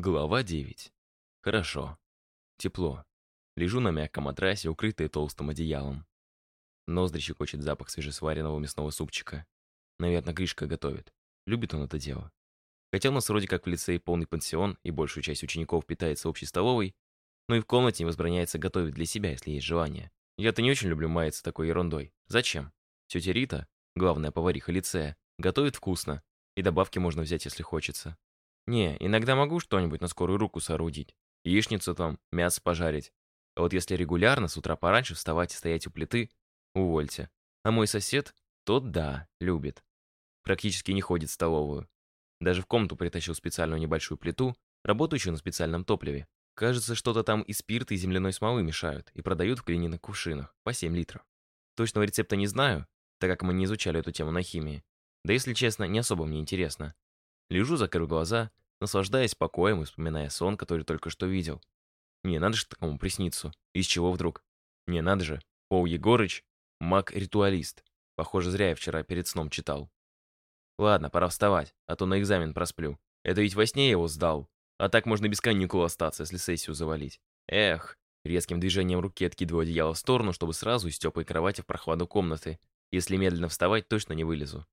Глава 9. Хорошо. Тепло. Лежу на мягком матрасе, укрытый толстым одеялом. Ноздри щекочет запах свежесваренного мясного супчика. Наверное, Гришка готовит. Любит он это дело. Хотя у нас вроде как в лицее полный пансион, и большую часть учеников питается общей столовой, но и в комнате не возбраняется готовить для себя, если есть желание. Я-то не очень люблю маяться такой ерундой. Зачем? Тетя Рита, главная повариха лицея, готовит вкусно, и добавки можно взять, если хочется. Не, иногда могу что-нибудь на скорую руку соорудить. Яичницу там, мясо пожарить. А вот если регулярно с утра пораньше вставать и стоять у плиты, увольте. А мой сосед, тот да, любит. Практически не ходит в столовую. Даже в комнату притащил специальную небольшую плиту, работающую на специальном топливе. Кажется, что-то там и спирт, и земляной смолы мешают, и продают в глиняных кувшинах, по 7 литров. Точного рецепта не знаю, так как мы не изучали эту тему на химии. Да если честно, не особо мне интересно. Лежу, закрыв глаза, наслаждаясь покоем и вспоминая сон, который только что видел. Не, надо же такому присниться. Из чего вдруг? Не, надо же. Пол Егорыч — маг-ритуалист. Похоже, зря я вчера перед сном читал. Ладно, пора вставать, а то на экзамен просплю. Это ведь во сне я его сдал. А так можно без каникул остаться, если сессию завалить. Эх, резким движением руки откидываю одеяло в сторону, чтобы сразу из теплой кровати в прохладу комнаты. Если медленно вставать, точно не вылезу.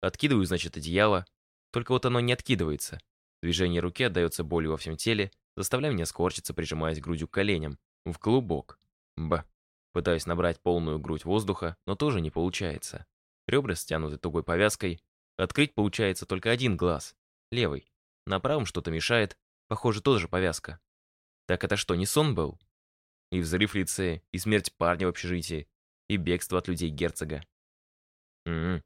Откидываю, значит, одеяло, только вот оно не откидывается. Движение руки отдается болью во всем теле, заставляя меня скорчиться, прижимаясь грудью к коленям. В клубок. Б. Пытаюсь набрать полную грудь воздуха, но тоже не получается. Ребра стянуты тугой повязкой. Открыть получается только один глаз. Левый. На правом что-то мешает. Похоже, тоже повязка. Так это что, не сон был? И взрыв в лице, и смерть парня в общежитии, и бегство от людей герцога. М м-м. -м.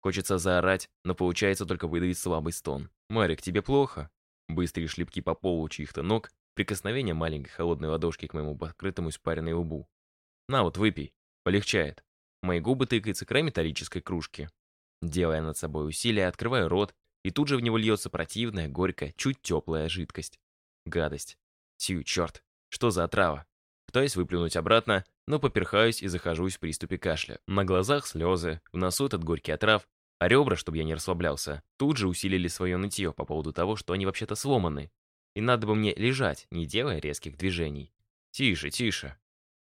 Хочется заорать, но получается только выдавить слабый стон. «Марик, тебе плохо?» Быстрые шлепки по полу чьих-то ног, прикосновение маленькой холодной ладошки к моему покрытому испаренной лбу. «На вот, выпей. Полегчает». Мои губы тыкаются край металлической кружки. Делая над собой усилие, открываю рот, и тут же в него льется противная, горькая, чуть теплая жидкость. Гадость. Тью, черт. Что за отрава? Пытаюсь выплюнуть обратно, но поперхаюсь и захожусь в приступе кашля. На глазах слезы, в носу этот горький отрав, а ребра, чтобы я не расслаблялся, тут же усилили свое нытье по поводу того, что они вообще-то сломаны. И надо бы мне лежать, не делая резких движений. Тише, тише.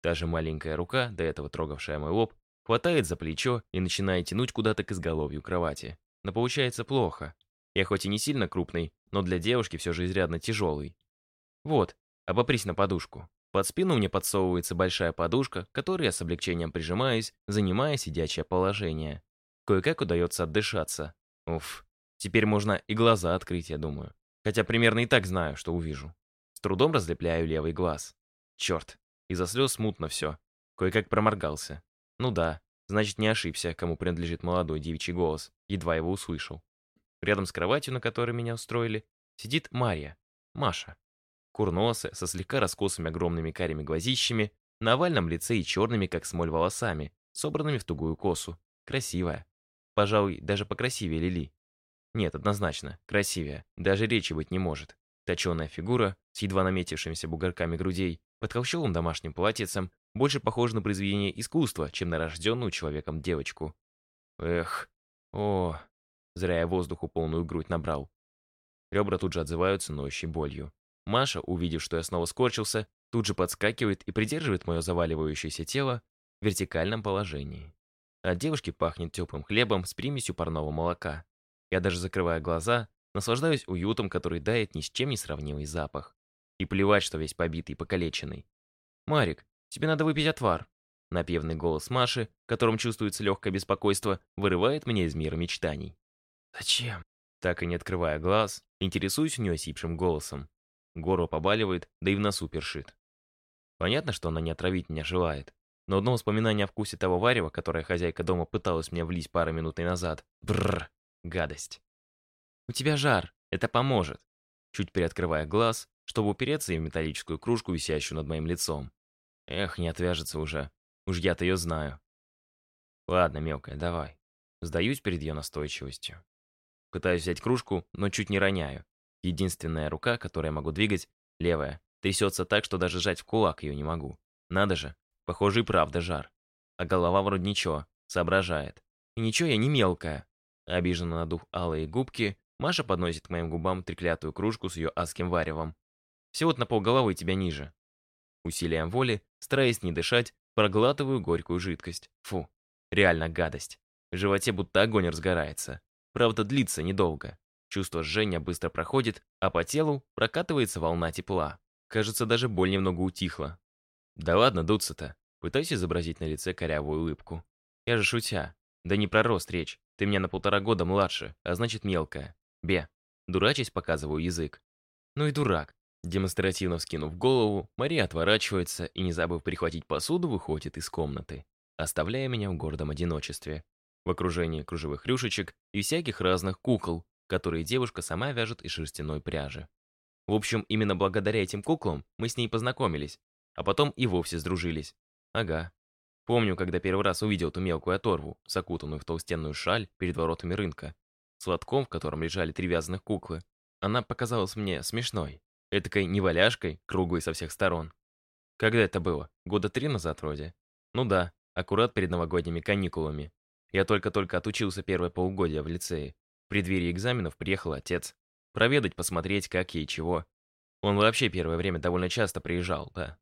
Даже маленькая рука, до этого трогавшая мой лоб, хватает за плечо и начинает тянуть куда-то к изголовью кровати. Но получается плохо. Я хоть и не сильно крупный, но для девушки все же изрядно тяжелый. Вот, обопрись на подушку. Под спину мне подсовывается большая подушка, которой я с облегчением прижимаюсь, занимая сидячее положение. Кое-как удается отдышаться. Уф, теперь можно и глаза открыть, я думаю. Хотя примерно и так знаю, что увижу. С трудом разлепляю левый глаз. Черт, из-за слез смутно все. Кое-как проморгался. Ну да, значит не ошибся, кому принадлежит молодой девичий голос. Едва его услышал. Рядом с кроватью, на которой меня устроили, сидит Мария, Маша. Курносая, со слегка раскосыми огромными карими глазищами, на овальном лице и черными, как смоль, волосами, собранными в тугую косу. Красивая. Пожалуй, даже покрасивее Лили. Нет, однозначно, красивее. Даже речи быть не может. Точеная фигура, с едва наметившимися бугорками грудей, под холщовым домашним платьицем, больше похожа на произведение искусства, чем на рожденную человеком девочку. Эх, о, зря я воздуху полную грудь набрал. Ребра тут же отзываются ноющей болью. Маша, увидев, что я снова скорчился, тут же подскакивает и придерживает мое заваливающееся тело в вертикальном положении. От девушки пахнет теплым хлебом с примесью парного молока. Я даже закрывая глаза, наслаждаюсь уютом, который дает ни с чем не сравнимый запах. И плевать, что весь побитый и покалеченный. «Марик, тебе надо выпить отвар». Напевный голос Маши, в котором чувствуется легкое беспокойство, вырывает меня из мира мечтаний. «Зачем?» Так и не открывая глаз, интересуюсь у нее осипшим голосом. Горло побаливает, да и в носу першит. Понятно, что она не отравить меня желает. Но одно воспоминание о вкусе того варева, которое хозяйка дома пыталась мне влить пару минут назад. Бррр, гадость. «У тебя жар, это поможет», чуть приоткрывая глаз, чтобы упереться в металлическую кружку, висящую над моим лицом. Эх, не отвяжется уже. Уж я-то ее знаю. Ладно, мелкая, давай. Сдаюсь перед ее настойчивостью. Пытаюсь взять кружку, но чуть не роняю. Единственная рука, которую я могу двигать, левая, трясется так, что даже сжать в кулак ее не могу. Надо же, похоже и правда жар. А голова вроде ничего, соображает. И ничего я не мелкая. Обиженно надув алые губки, Маша подносит к моим губам треклятую кружку с ее адским варевом. Всего-то на полголовы тебя ниже. Усилием воли, стараясь не дышать, проглатываю горькую жидкость. Фу, реально гадость. В животе будто огонь разгорается. Правда, длится недолго. Чувство жжения быстро проходит, а по телу прокатывается волна тепла. Кажется, даже боль немного утихла. Да ладно дуться-то. Пытаюсь изобразить на лице корявую улыбку. Я же шутя. Да не про рост речь. Ты меня на полтора года младше, а значит мелкая. Бе. Дурачись показываю язык. Ну и дурак. Демонстративно вскинув голову, Мария отворачивается и, не забыв прихватить посуду, выходит из комнаты, оставляя меня в гордом одиночестве. В окружении кружевых рюшечек и всяких разных кукол, которые девушка сама вяжет из шерстяной пряжи. В общем, именно благодаря этим куклам мы с ней познакомились, а потом и вовсе сдружились. Ага. Помню, когда первый раз увидел эту мелкую оторву, закутанную в толстенную шаль перед воротами рынка, с лотком, в котором лежали три вязаных куклы. Она показалась мне смешной. Этакой неваляшкой, круглой со всех сторон. Когда это было? Года три назад вроде? Ну да, аккурат перед новогодними каникулами. Я только-только отучился первое полугодие в лицее. Преддверии экзаменов приехал отец. Проведать, посмотреть, как ей чего. Он вообще первое время довольно часто приезжал, да.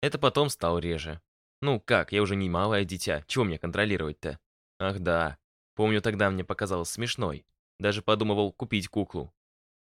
Это потом стал реже. Ну как, я уже не малое дитя, чего мне контролировать-то? Ах да, помню тогда мне показалось смешной. Даже подумывал купить куклу.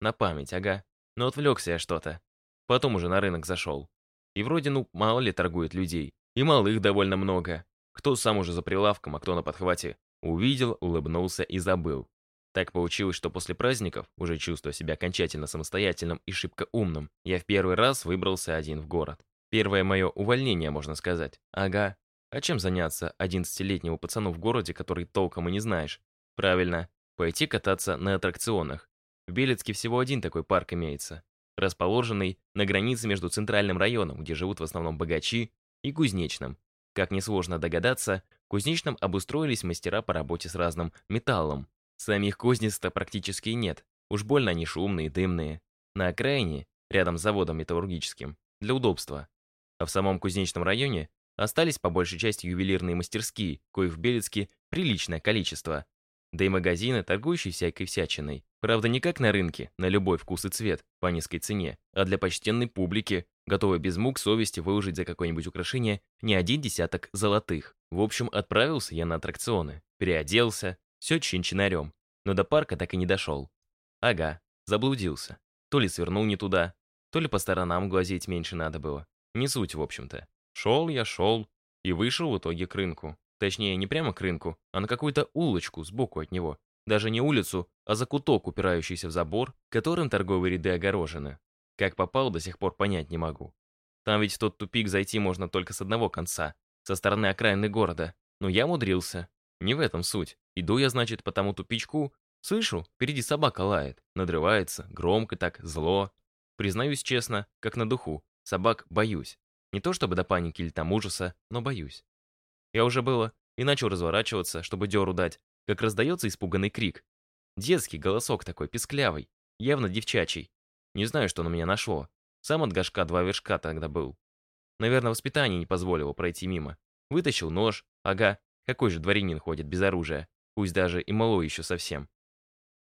На память, ага. Но отвлекся я что-то. Потом уже на рынок зашел. И вроде, ну, мало ли торгует людей. И малых довольно много. Кто сам уже за прилавком, а кто на подхвате. Увидел, улыбнулся и забыл. Так получилось, что после праздников, уже чувствуя себя окончательно самостоятельным и шибко умным, я в первый раз выбрался один в город. Первое мое увольнение, можно сказать. Ага. А чем заняться 11-летнему пацану в городе, который толком и не знаешь? Правильно, пойти кататься на аттракционах. В Белецке всего один такой парк имеется, расположенный на границе между центральным районом, где живут в основном богачи, и кузнечным. Как несложно догадаться, в кузнечном обустроились мастера по работе с разным металлом. Самих кузнец-то практически нет, уж больно они шумные, дымные. На окраине, рядом с заводом металлургическим, для удобства. А в самом кузнечном районе остались по большей части ювелирные мастерские, коих в Белецке приличное количество. Да и магазины, торгующие всякой всячиной. Правда, не как на рынке, на любой вкус и цвет, по низкой цене, а для почтенной публики, готовой без мук совести выложить за какое-нибудь украшение не один десяток золотых. В общем, отправился я на аттракционы, переоделся, все чин-чинарем, но до парка так и не дошел. Ага, заблудился. То ли свернул не туда, то ли по сторонам глазеть меньше надо было. Не суть, в общем-то. Шел я, шел, и вышел в итоге к рынку. Точнее, не прямо к рынку, а на какую-то улочку сбоку от него. Даже не улицу, а закуток, упирающийся в забор, которым торговые ряды огорожены. Как попал, до сих пор понять не могу. Там ведь в тот тупик зайти можно только с одного конца, со стороны окраины города. Но я мудрился. Не в этом суть. Иду я, значит, по тому тупичку, слышу, впереди собака лает, надрывается, громко так, зло. Признаюсь честно, как на духу, собак боюсь. Не то чтобы до паники или там ужаса, но боюсь. Я уже было и начал разворачиваться, чтобы дёру дать, как раздается испуганный крик. Детский голосок такой, писклявый, явно девчачий. Не знаю, что на меня нашло. Сам от горшка два вершка тогда был. Наверное, воспитание не позволило пройти мимо. Вытащил нож, ага, какой же дворянин ходит без оружия, пусть даже и малой еще совсем.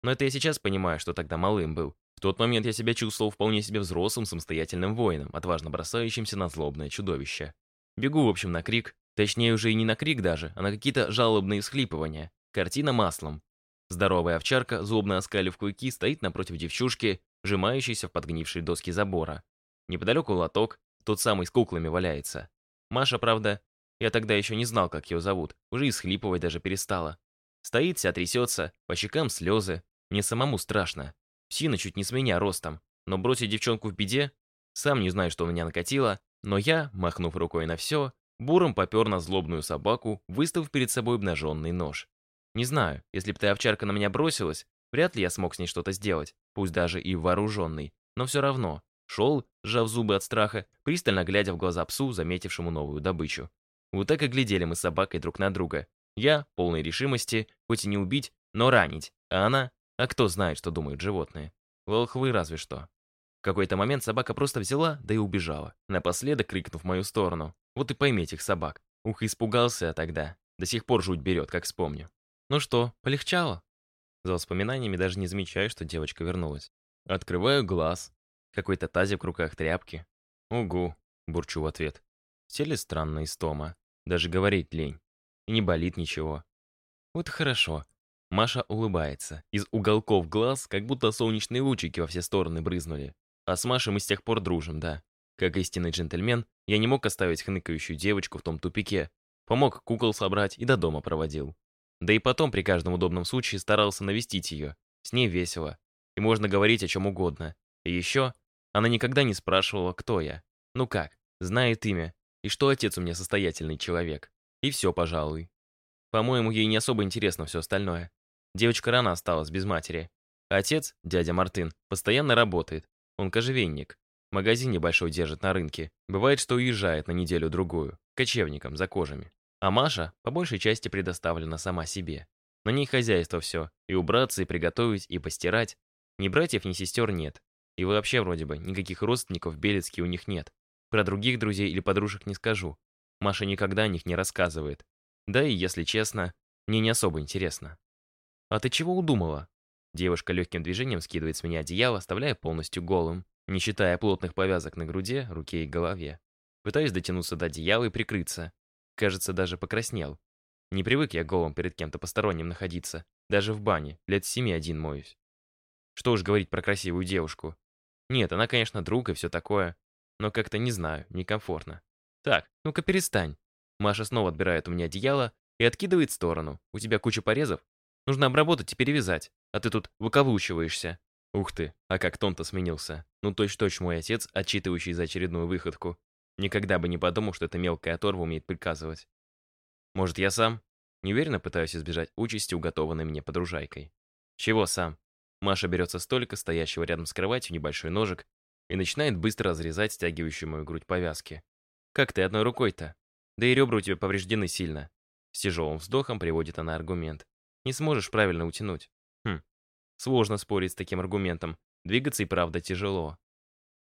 Но это я сейчас понимаю, что тогда малым был. В тот момент я себя чувствовал вполне себе взрослым, самостоятельным воином, отважно бросающимся на злобное чудовище. Бегу, в общем, на крик, Точнее, уже и не на крик даже, а на какие-то жалобные всхлипывания. Картина маслом. Здоровая овчарка, злобно оскалив клыки, стоит напротив девчушки, сжимающейся в подгнившей доски забора. Неподалеку лоток, тот самый с куклами валяется. Маша, правда, я тогда еще не знал, как ее зовут, уже и схлипывать даже перестала. Стоит, вся трясется, по щекам слезы. Мне самому страшно. Псина чуть не с меня ростом. Но бросить девчонку в беде? Сам не знаю, что меня накатило, но я, махнув рукой на все, Буром попер на злобную собаку, выставив перед собой обнаженный нож. Не знаю, если бы та овчарка на меня бросилась, вряд ли я смог с ней что-то сделать, пусть даже и вооруженный. Но все равно, шел, сжав зубы от страха, пристально глядя в глаза псу, заметившему новую добычу. Вот так и глядели мы с собакой друг на друга. Я, полной решимости, хоть и не убить, но ранить, а она, а кто знает, что думают животные. Волхвы разве что. В какой-то момент собака просто взяла, да и убежала, напоследок крикнув в мою сторону. Вот и пойми этих собак. Ух, испугался я тогда. До сих пор жуть берет, как вспомню. Ну что, полегчало? За воспоминаниями даже не замечаю, что девочка вернулась. Открываю глаз. Какой-то тазик в руках тряпки. «Угу», — бурчу в ответ. Теле странно истома. Даже говорить лень. И не болит ничего. Вот хорошо. Маша улыбается. Из уголков глаз как будто солнечные лучики во все стороны брызнули. А с Машей мы с тех пор дружим, да. Как истинный джентльмен, я не мог оставить хныкающую девочку в том тупике. Помог кукол собрать и до дома проводил. Да и потом при каждом удобном случае старался навестить ее. С ней весело. И можно говорить о чем угодно. И еще, она никогда не спрашивала, кто я. Ну как, знает имя. И что отец у меня состоятельный человек. И все, пожалуй. По-моему, ей не особо интересно все остальное. Девочка рано осталась без матери. Отец, дядя Мартын, постоянно работает. Он кожевенник. Магазин небольшой держит на рынке. Бывает, что уезжает на неделю-другую. Кочевникам, за кожами. А Маша по большей части предоставлена сама себе. На ней хозяйство все. И убраться, и приготовить, и постирать. Ни братьев, ни сестер нет. И вообще, вроде бы, никаких родственников в Белецке у них нет. Про других друзей или подружек не скажу. Маша никогда о них не рассказывает. Да и, если честно, мне не особо интересно. «А ты чего удумала?» Девушка легким движением скидывает с меня одеяло, оставляя полностью голым, не считая плотных повязок на груди, руке и голове. Пытаюсь дотянуться до одеяла и прикрыться. Кажется, даже покраснел. Не привык я голым перед кем-то посторонним находиться. Даже в бане, лет семи один моюсь. Что уж говорить про красивую девушку. Нет, она, конечно, друг и все такое. Но как-то не знаю, некомфортно. Так, ну-ка перестань. Маша снова отбирает у меня одеяло и откидывает в сторону. У тебя куча порезов? Нужно обработать и перевязать. А ты тут выкаблучиваешься. Ух ты, а как тон-то сменился. Ну точь-точь мой отец, отчитывающий за очередную выходку. Никогда бы не подумал, что эта мелкая оторва умеет приказывать. Может, я сам? Неуверенно пытаюсь избежать участи, уготованной мне подружайкой. Чего сам? Маша берется столика, стоящего рядом с кроватью, небольшой ножик, и начинает быстро разрезать стягивающую мою грудь повязки. «Как ты одной рукой-то? Да и ребра у тебя повреждены сильно». С тяжелым вздохом приводит она аргумент. «Не сможешь правильно утянуть». Хм, сложно спорить с таким аргументом. Двигаться и правда тяжело.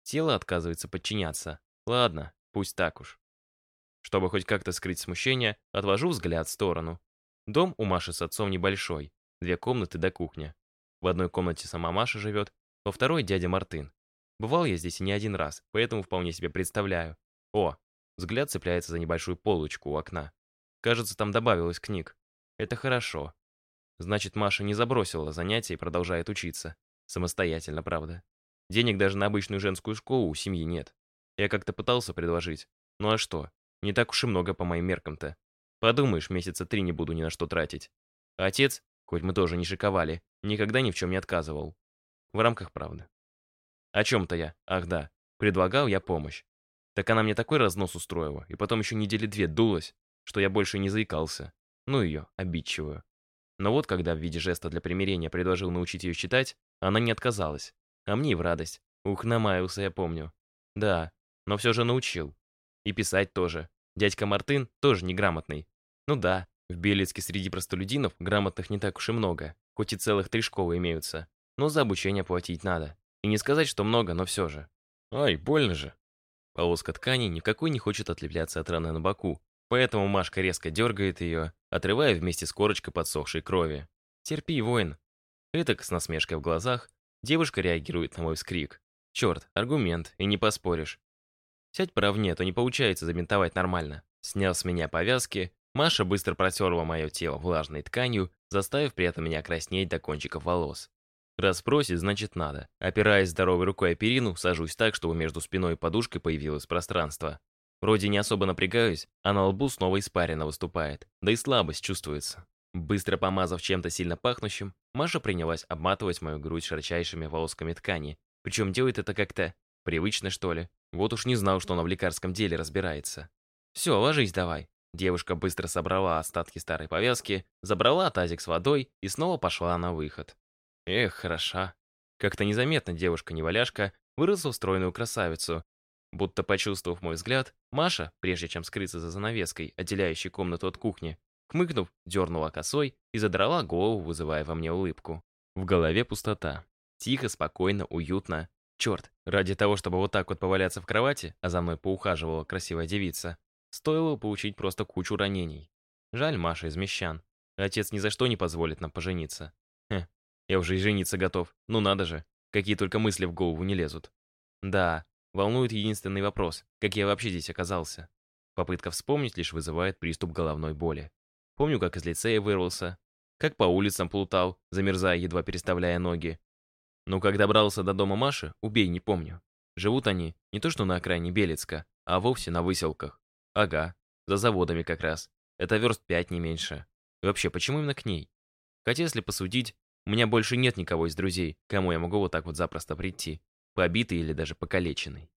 Тело отказывается подчиняться. Ладно, пусть так уж. Чтобы хоть как-то скрыть смущение, отвожу взгляд в сторону. Дом у Маши с отцом небольшой. Две комнаты до кухня. В одной комнате сама Маша живет, во второй дядя Мартын. Бывал я здесь не один раз, поэтому вполне себе представляю. О, взгляд цепляется за небольшую полочку у окна. Кажется, там добавилось книг. Это хорошо. Значит, Маша не забросила занятия и продолжает учиться. Самостоятельно, правда. Денег даже на обычную женскую школу у семьи нет. Я как-то пытался предложить. Ну а что? Не так уж и много по моим меркам-то. Подумаешь, месяца три не буду ни на что тратить. А отец, хоть мы тоже не шиковали, никогда ни в чем не отказывал. В рамках правды. О чем-то я, ах да, предлагал я помощь. Так она мне такой разнос устроила, и потом еще недели две дулась, что я больше не заикался. Ну ее, обидчивую. Но вот когда в виде жеста для примирения предложил научить ее читать, она не отказалась. А мне и в радость. Ух, намаялся, я помню. Да, но все же научил. И писать тоже. Дядька Мартын тоже неграмотный. Ну да, в Белецке среди простолюдинов грамотных не так уж и много, хоть и целых три школы имеются. Но за обучение платить надо. И не сказать, что много, но все же. Ай, больно же. Полоска ткани никакой не хочет отлепляться от раны на боку, поэтому Машка резко дергает ее, отрывая вместе с корочкой подсохшей крови. «Терпи, воин». Этак, с насмешкой в глазах, девушка реагирует на мой вскрик. Черт, аргумент, и не поспоришь. Сядь поровне, то не получается забинтовать нормально. Сняв с меня повязки, Маша быстро протерла мое тело влажной тканью, заставив при этом меня краснеть до кончиков волос. Раз просит, значит надо. Опираясь здоровой рукой о перину, сажусь так, чтобы между спиной и подушкой появилось пространство. Вроде не особо напрягаюсь, а на лбу снова испарина выступает, да и слабость чувствуется. Быстро помазав чем-то сильно пахнущим, Маша принялась обматывать мою грудь широчайшими волосками ткани. Причем делает это как-то привычно, что ли. Вот уж не знал, что она в лекарском деле разбирается. «Все, ложись давай», Девушка быстро собрала остатки старой повязки, забрала тазик с водой и снова пошла на выход. Эх, хороша. Как-то незаметно девушка-неваляшка выросла в стройную красавицу. Будто почувствовав мой взгляд, Маша, прежде чем скрыться за занавеской, отделяющей комнату от кухни, хмыкнув, дернула косой и задрала голову, вызывая во мне улыбку. В голове пустота. Тихо, спокойно, уютно. Черт, ради того, чтобы вот так вот поваляться в кровати, а за мной поухаживала красивая девица, Стоило получить просто кучу ранений. Жаль Маша из Мещан. Отец ни за что не позволит нам пожениться. Хе, Я уже и жениться готов. Ну надо же, какие только мысли в голову не лезут. Да, волнует единственный вопрос, как я вообще здесь оказался. Попытка вспомнить лишь вызывает приступ головной боли. Помню, как из лицея вырвался, как по улицам плутал, замерзая, едва переставляя ноги. Но как добрался до дома Маши, убей, не помню. Живут они не то что на окраине Белецка, а вовсе на выселках. Ага, за заводами как раз. Это верст пять, не меньше. И вообще, почему именно к ней? Хотя, если посудить, у меня больше нет никого из друзей, кому я могу вот так вот запросто прийти, побитый или даже покалеченный.